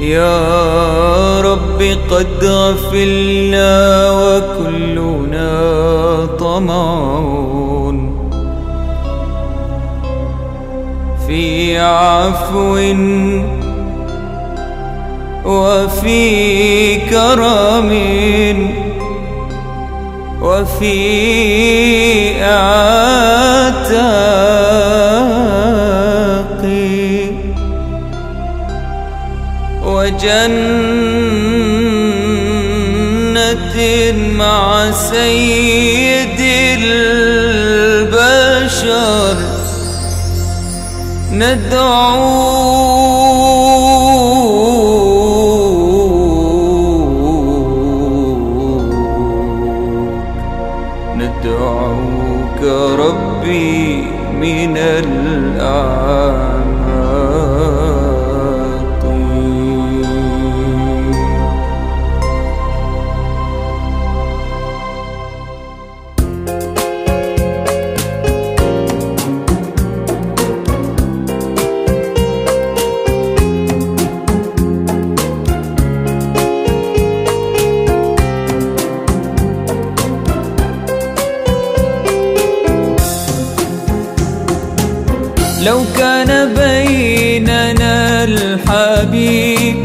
يا رب قد غفلنا وكلنا طمعون. في عفو وفي كرم وفي اعتاق وجنة مع سيد البشر ندعوك ندعوك ربي من الأعماق لو كان بيننا الحبيب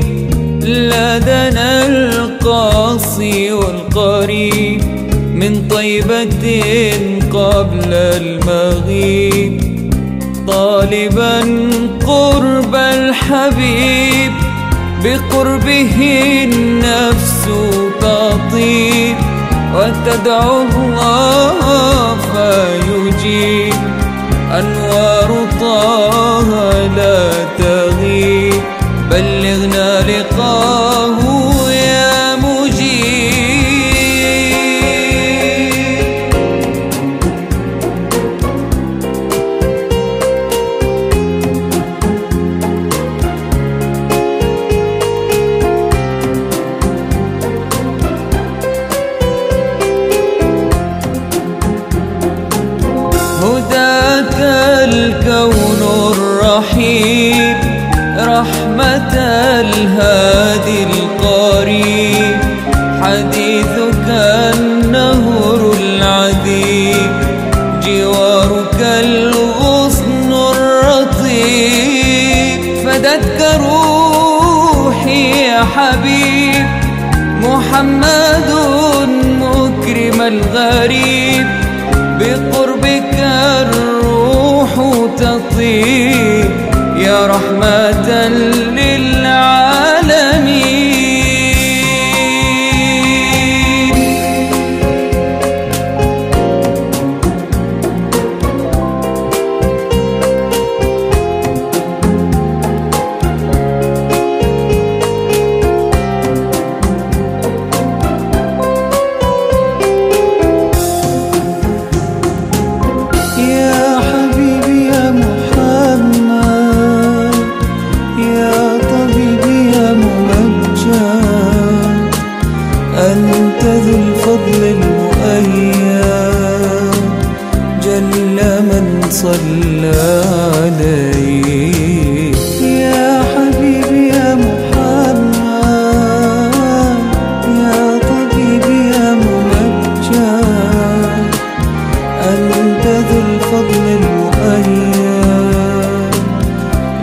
لدنا القاصي والقريب من طيبة قبل المغيب. طالبا قرب الحبيب بقربه النفس تطيب وتدعو الله لقاه يا مجيب. هداك الكون الرحيم رحمة الهادي القريب حديثك النهر العذيب جوارك الغصن الرطيب. فدتك روحي يا حبيب محمد مكرم الغريب. بقربك الروح تطيب يا رحمة الفضل المؤيد جل من صلى عليه. يا حبيبي يا محمد يا طبيبي يا ممجد أنت ذو الفضل المؤيد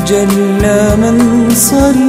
جل من صلى